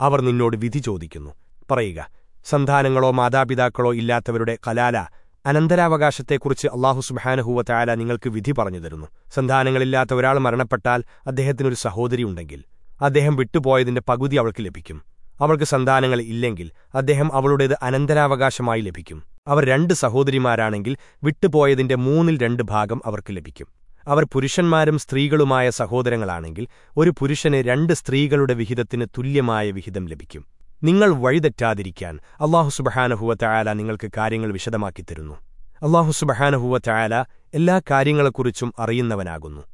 അവർ നിന്നോട് വിധി ചോദിക്കുന്നു. പറയുക സന്താനങ്ങളോ മാതാപിതാക്കളോ ഇല്ലാത്തവരുടെ കലാല അനന്തരാവകാശത്തെക്കുറിച്ച് അള്ളാഹു സുബാനഹുവത്തായാല നിങ്ങൾക്ക് വിധി പറഞ്ഞു തരുന്നു. സന്താനങ്ങളില്ലാത്ത ഒരാൾ മരണപ്പെട്ടാൽ അദ്ദേഹത്തിനൊരു സഹോദരിയുണ്ടെങ്കിൽ അദ്ദേഹം വിട്ടുപോയതിന്റെ പകുതി അവൾക്ക് ലഭിക്കും. അവൾക്ക് സന്താനങ്ങൾ ഇല്ലെങ്കിൽ അദ്ദേഹം അവളുടേത് അനന്തരാവകാശമായി ലഭിക്കും. അവർ രണ്ട് സഹോദരിമാരാണെങ്കിൽ വിട്ടുപോയതിന്റെ മൂന്നിൽ രണ്ട് ഭാഗം അവർക്ക് ലഭിക്കും. അവർ പുരുഷന്മാരും സ്ത്രീകളുമായ സഹോദരങ്ങളാണെങ്കിൽ ഒരു പുരുഷന് രണ്ട് സ്ത്രീകളുടെ വിഹിതത്തിന് തുല്യമായ വിഹിതം ലഭിക്കും. നിങ്ങൾ വഴിതെറ്റാതിരിക്കാൻ അള്ളാഹു സുബഹാനഹുവ ചായാല നിങ്ങൾക്ക് കാര്യങ്ങൾ വിശദമാക്കിത്തരുന്നു അള്ളാഹു സുബഹാനഹുവ ചായാല എല്ലാ കാര്യങ്ങളെക്കുറിച്ചും അറിയുന്നവനാകുന്നു.